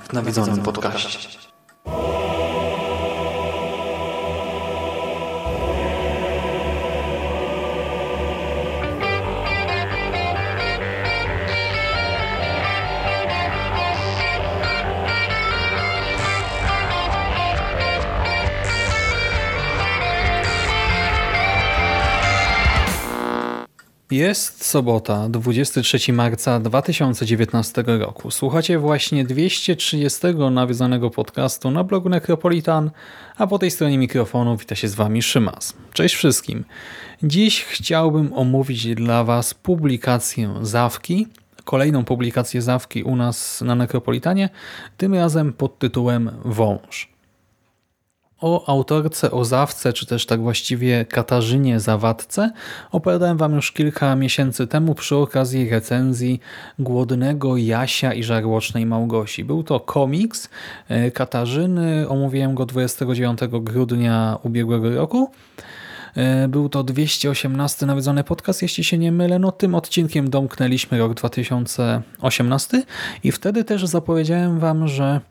w nawiedzonym podcaście. Jest sobota, 23 marca 2019 roku. Słuchacie właśnie 230 nawiązanego podcastu na blogu Necropolitan, a po tej stronie mikrofonu wita się z Wami Szymas. Cześć wszystkim. Dziś chciałbym omówić dla Was publikację Zawki, kolejną publikację Zawki u nas na Necropolitanie, tym razem pod tytułem Wąż. O autorce, o Zawce, czy też tak właściwie Katarzynie Zawadce opowiadałem Wam już kilka miesięcy temu przy okazji recenzji Głodnego Jasia i Żarłocznej Małgosi. Był to komiks e, Katarzyny, omówiłem go 29 grudnia ubiegłego roku. E, Był to 218 nawiedzony podcast, jeśli się nie mylę. No tym odcinkiem domknęliśmy rok 2018 i wtedy też zapowiedziałem Wam, że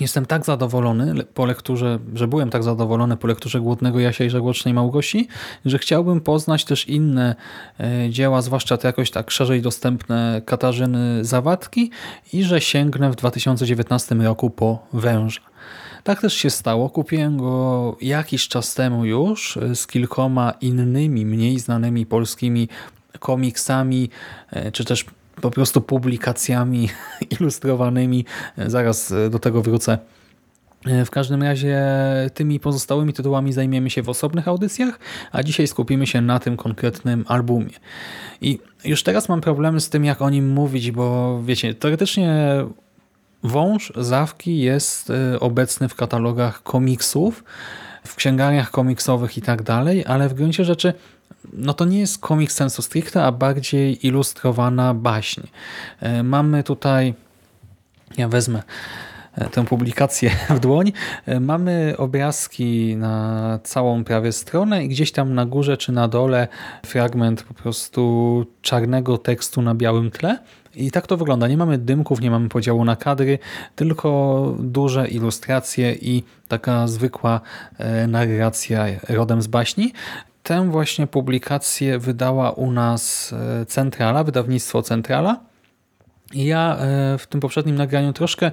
Jestem tak zadowolony po lekturze, że byłem tak zadowolony po lekturze Głodnego Jasia i Żarłocznej Małgosi, że chciałbym poznać też inne e, dzieła, zwłaszcza te jakoś tak szerzej dostępne Katarzyny Zawadki i że sięgnę w 2019 roku po Węża. Tak też się stało. Kupiłem go jakiś czas temu już e, z kilkoma innymi, mniej znanymi polskimi komiksami, e, czy też po prostu publikacjami ilustrowanymi. Zaraz do tego wrócę. W każdym razie tymi pozostałymi tytułami zajmiemy się w osobnych audycjach, a dzisiaj skupimy się na tym konkretnym albumie. I już teraz mam problemy z tym, jak o nim mówić, bo wiecie, teoretycznie Wąż Zawki jest y, obecny w katalogach komiksów, w księgarniach komiksowych i tak dalej, ale w gruncie rzeczy no to nie jest komiks sensu stricte, a bardziej ilustrowana baśń. E, mamy tutaj, ja wezmę e, tę publikację w dłoń. E, mamy obrazki na całą prawie stronę i gdzieś tam na górze czy na dole fragment po prostu czarnego tekstu na białym tle. I tak to wygląda. Nie mamy dymków, nie mamy podziału na kadry, tylko duże ilustracje i taka zwykła narracja rodem z baśni. Tę właśnie publikację wydała u nas e, Centrala, wydawnictwo Centrala. Ja e, w tym poprzednim nagraniu troszkę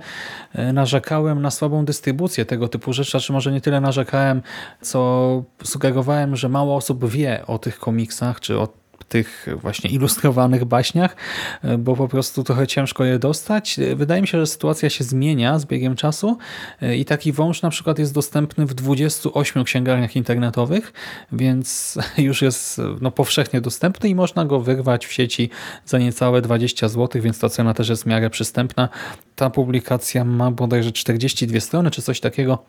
e, narzekałem na słabą dystrybucję tego typu rzeczy, znaczy może nie tyle narzekałem, co sugerowałem, że mało osób wie o tych komiksach, czy o tych właśnie ilustrowanych baśniach, e, bo po prostu trochę ciężko je dostać. Wydaje mi się, że sytuacja się zmienia z biegiem czasu e, i taki wąż na przykład jest dostępny w 28 księgarniach internetowych, więc już jest no, powszechnie dostępny i można go wyrwać w sieci za niecałe 20 zł, więc ta cena też jest w miarę przystępna. Ta publikacja ma bodajże 42 strony czy coś takiego.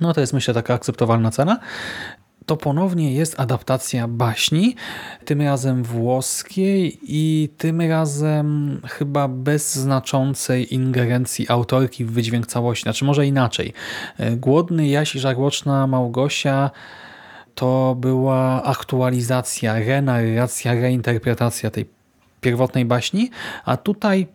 No to jest myślę taka akceptowalna cena to ponownie jest adaptacja baśni, tym razem włoskiej i tym razem chyba bez znaczącej ingerencji autorki w wydźwięk całości. Znaczy może inaczej. Głodny Jaś i Żarłoczna Małgosia to była aktualizacja, renarracja, reinterpretacja tej pierwotnej baśni, a tutaj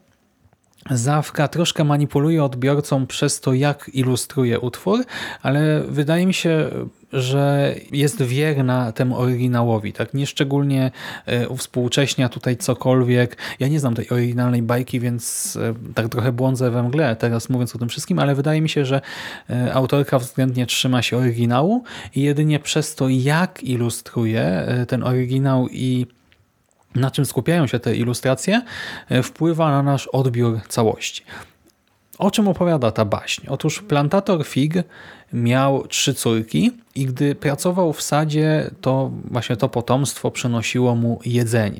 Zawka troszkę manipuluje odbiorcą przez to, jak ilustruje utwór, ale wydaje mi się, że jest wierna temu oryginałowi, tak nieszczególnie e, uwspółcześnia tutaj cokolwiek. Ja nie znam tej oryginalnej bajki, więc e, tak trochę błądzę we mgle teraz mówiąc o tym wszystkim, ale wydaje mi się, że e, autorka względnie trzyma się oryginału i jedynie przez to, jak ilustruje ten oryginał i na czym skupiają się te ilustracje, wpływa na nasz odbiór całości. O czym opowiada ta baśń? Otóż plantator fig miał trzy córki i gdy pracował w sadzie, to właśnie to potomstwo przynosiło mu jedzenie.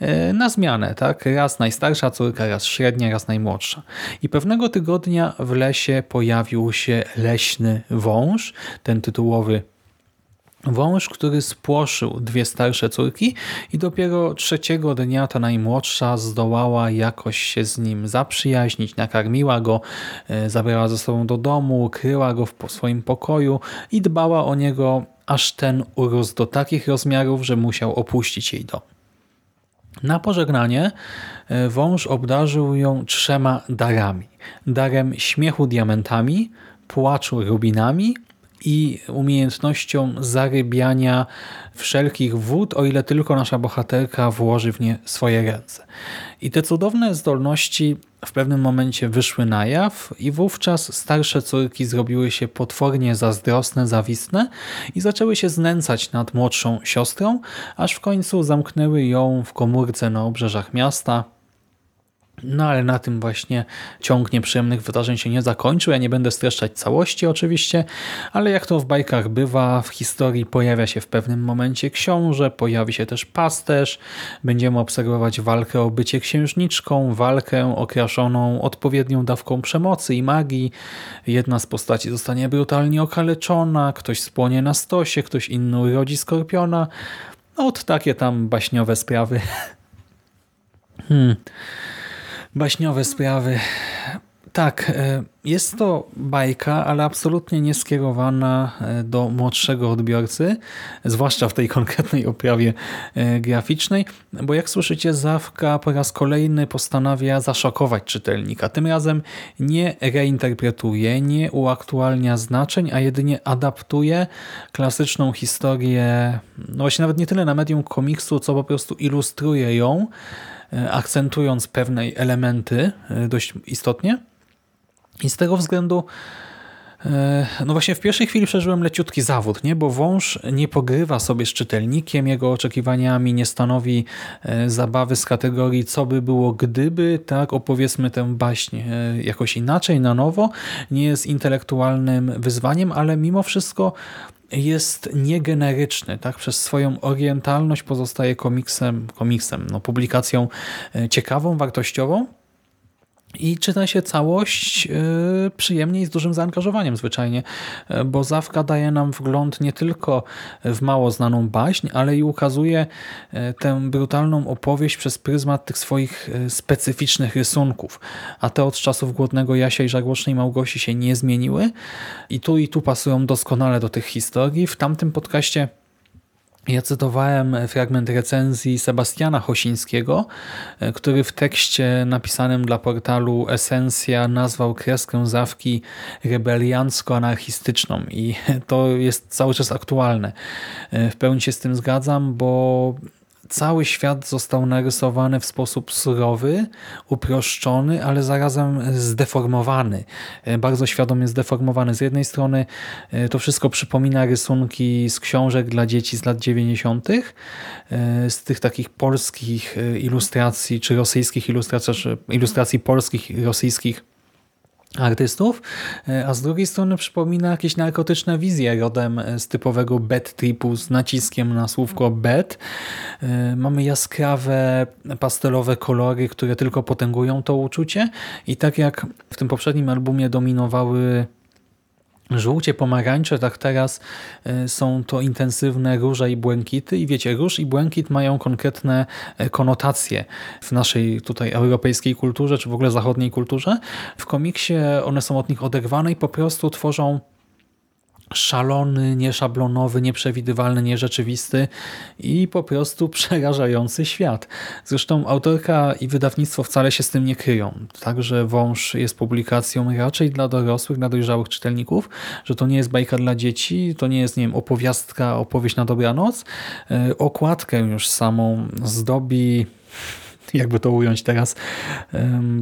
E, na zmianę, tak? Raz najstarsza córka, raz średnia, raz najmłodsza. I pewnego tygodnia w lesie pojawił się leśny wąż, ten tytułowy Wąż, który spłoszył dwie starsze córki i dopiero trzeciego dnia ta najmłodsza zdołała jakoś się z nim zaprzyjaźnić, nakarmiła go, e, zabrała ze sobą do domu, kryła go w swoim pokoju i dbała o niego, aż ten urósł do takich rozmiarów, że musiał opuścić jej dom. Na pożegnanie e, wąż obdarzył ją trzema darami. Darem śmiechu diamentami, płaczu rubinami i umiejętnością zarybiania wszelkich wód, o ile tylko nasza bohaterka włoży w nie swoje ręce. I te cudowne zdolności w pewnym momencie wyszły na jaw i wówczas starsze córki zrobiły się potwornie zazdrosne, zawistne i zaczęły się znęcać nad młodszą siostrą, aż w końcu zamknęły ją w komórce na obrzeżach miasta, no ale na tym właśnie ciąg nieprzyjemnych wydarzeń się nie zakończył. Ja nie będę streszczać całości oczywiście, ale jak to w bajkach bywa, w historii pojawia się w pewnym momencie książę, pojawi się też pasterz, będziemy obserwować walkę o bycie księżniczką, walkę okraszoną odpowiednią dawką przemocy i magii. Jedna z postaci zostanie brutalnie okaleczona, ktoś spłonie na stosie, ktoś inny urodzi skorpiona. Od takie tam baśniowe sprawy. Hmm baśniowe sprawy. Tak, e, jest to bajka, ale absolutnie nie skierowana e, do młodszego odbiorcy, zwłaszcza w tej konkretnej oprawie e, graficznej, bo jak słyszycie, Zawka po raz kolejny postanawia zaszokować czytelnika. Tym razem nie reinterpretuje, nie uaktualnia znaczeń, a jedynie adaptuje klasyczną historię, no właśnie nawet nie tyle na medium komiksu, co po prostu ilustruje ją, akcentując pewne elementy e, dość istotnie. I z tego względu e, no właśnie w pierwszej chwili przeżyłem leciutki zawód, nie? bo wąż nie pogrywa sobie z czytelnikiem, jego oczekiwaniami, nie stanowi zabawy z kategorii co by było gdyby, tak opowiedzmy tę baśń jakoś inaczej, na nowo, nie jest intelektualnym wyzwaniem, ale mimo wszystko jest niegeneryczny, tak? Przez swoją orientalność pozostaje komiksem, komiksem no, publikacją e, ciekawą, wartościową i czyta się całość yy, przyjemnie i z dużym zaangażowaniem zwyczajnie, yy, bo Zawka daje nam wgląd nie tylko w mało znaną baśń, ale i ukazuje yy, tę brutalną opowieść przez pryzmat tych swoich specyficznych rysunków. A te od czasów Głodnego Jasia i Żarłocznej Małgosi się nie zmieniły i tu i tu pasują doskonale do tych historii. W tamtym podcaście ja cytowałem fragment recenzji Sebastiana Hosińskiego, który w tekście napisanym dla portalu Esencja nazwał kreskę Zawki rebeliancko-anarchistyczną i to jest cały czas aktualne. W pełni się z tym zgadzam, bo cały świat został narysowany w sposób surowy, uproszczony, ale zarazem zdeformowany. E, bardzo świadomie zdeformowany. Z jednej strony e, to wszystko przypomina rysunki z książek dla dzieci z lat 90., e, z tych takich polskich ilustracji, czy rosyjskich ilustracji, czy ilustracji polskich rosyjskich artystów, e, a z drugiej strony przypomina jakieś narkotyczne wizje rodem z typowego bed tripu z naciskiem na słówko bed. E, mamy jaskrawe, pastelowe kolory, które tylko potęgują to uczucie i tak jak w tym poprzednim albumie dominowały żółcie, pomarańcze, tak teraz e, są to intensywne róże i błękity i wiecie, róż i błękit mają konkretne e, konotacje w naszej tutaj europejskiej kulturze, czy w ogóle zachodniej kulturze. W komiksie one są od nich oderwane i po prostu tworzą szalony, nieszablonowy, nieprzewidywalny, nierzeczywisty i po prostu przerażający świat. Zresztą autorka i wydawnictwo wcale się z tym nie kryją. Także Wąż jest publikacją raczej dla dorosłych, dla dojrzałych czytelników, że to nie jest bajka dla dzieci, to nie jest, nie wiem, opowiastka, opowieść na dobranoc. E, okładkę już samą zdobi jakby to ująć teraz,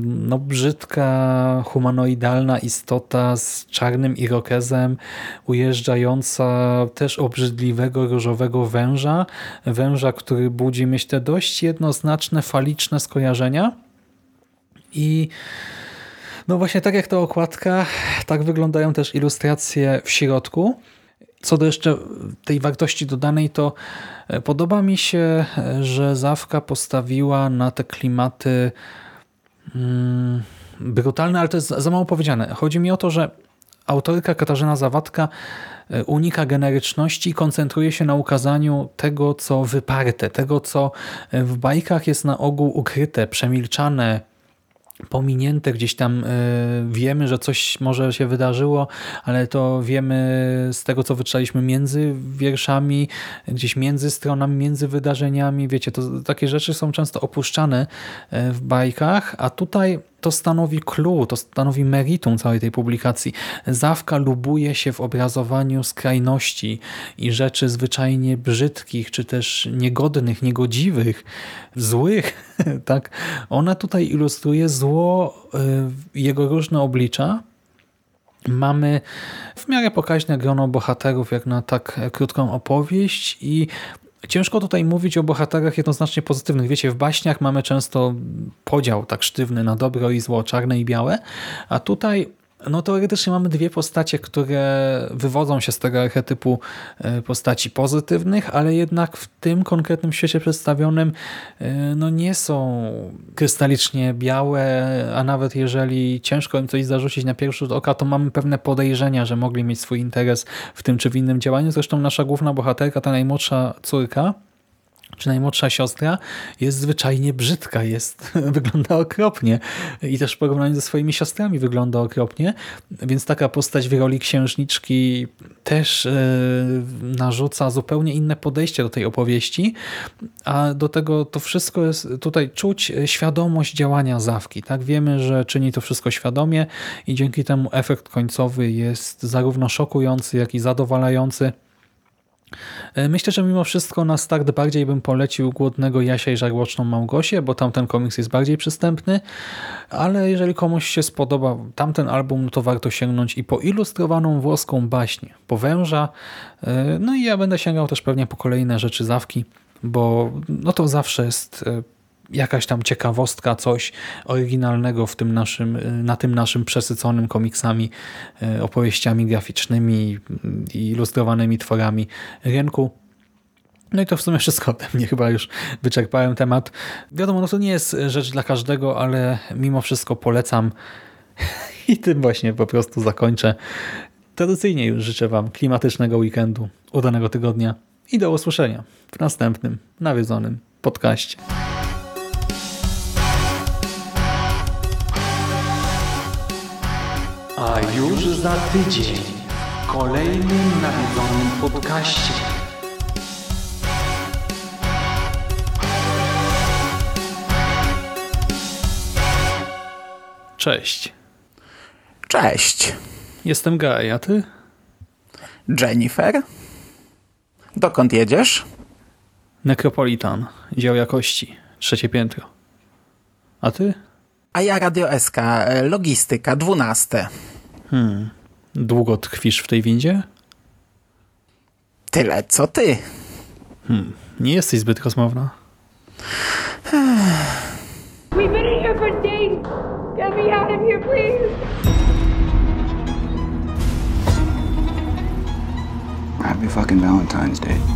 no brzydka, humanoidalna istota z czarnym irokezem, ujeżdżająca też obrzydliwego, różowego węża, węża, który budzi, myślę, dość jednoznaczne, faliczne skojarzenia i No właśnie tak jak ta okładka, tak wyglądają też ilustracje w środku. Co do jeszcze tej wartości dodanej, to e, podoba mi się, e, że Zawka postawiła na te klimaty mm, brutalne, ale to jest za mało powiedziane. Chodzi mi o to, że autorka Katarzyna Zawadka e, unika generyczności i koncentruje się na ukazaniu tego, co wyparte, tego, co w bajkach jest na ogół ukryte, przemilczane, pominięte gdzieś tam e, wiemy, że coś może się wydarzyło, ale to wiemy z tego, co wyczytaliśmy między wierszami, gdzieś między stronami, między wydarzeniami. Wiecie, to takie rzeczy są często opuszczane e, w bajkach, a tutaj to stanowi clue, to stanowi meritum całej tej publikacji. Zawka lubuje się w obrazowaniu skrajności i rzeczy zwyczajnie brzydkich, czy też niegodnych, niegodziwych, złych. tak? Ona tutaj ilustruje zło, y, jego różne oblicza, Mamy w miarę pokaźne grono bohaterów, jak na tak krótką opowieść i Ciężko tutaj mówić o bohaterach jednoznacznie pozytywnych. Wiecie, w baśniach mamy często podział tak sztywny na dobro i zło, czarne i białe, a tutaj no teoretycznie mamy dwie postacie, które wywodzą się z tego archetypu e, postaci pozytywnych, ale jednak w tym konkretnym świecie przedstawionym e, no nie są krystalicznie białe, a nawet jeżeli ciężko im coś zarzucić na pierwszy rzut oka, to mamy pewne podejrzenia, że mogli mieć swój interes w tym czy w innym działaniu. Zresztą nasza główna bohaterka, ta najmłodsza córka, czy najmłodsza siostra jest zwyczajnie brzydka, jest, wygląda okropnie i też w porównaniu ze swoimi siostrami wygląda okropnie, więc taka postać w roli księżniczki też yy, narzuca zupełnie inne podejście do tej opowieści, a do tego to wszystko jest tutaj czuć świadomość działania Zawki. Tak Wiemy, że czyni to wszystko świadomie i dzięki temu efekt końcowy jest zarówno szokujący, jak i zadowalający. E, myślę, że mimo wszystko na start bardziej bym polecił Głodnego Jasia i Żarłoczną Małgosię, bo tamten komiks jest bardziej przystępny, ale jeżeli komuś się spodoba tamten album, no to warto sięgnąć i po ilustrowaną włoską baśń, po węża, e, no i ja będę sięgał też pewnie po kolejne rzeczy zawki, bo no to zawsze jest e, jakaś tam ciekawostka, coś oryginalnego w tym naszym, na tym naszym przesyconym komiksami, e, opowieściami graficznymi i ilustrowanymi tworami rynku. No i to w sumie wszystko ode mnie, chyba już wyczerpałem temat. Wiadomo, no to nie jest rzecz dla każdego, ale mimo wszystko polecam i tym właśnie po prostu zakończę. Tradycyjnie już życzę Wam klimatycznego weekendu, udanego tygodnia i do usłyszenia w następnym nawiedzonym podcaście. Już za tydzień w kolejnym nawiedzonym podcaście. Cześć. Cześć. Jestem Gaj, a ty? Jennifer? Dokąd jedziesz? Necropolitan, dział jakości, trzecie piętro. A ty? A ja Radio SK, logistyka, dwunaste. Hmm. Długo tkwisz w tej windzie? Tyle, co ty. Hmm. Nie jesteś zbyt rozmowna. We've been in here for days. Get me out of here, please. Happy fucking Valentine's Day.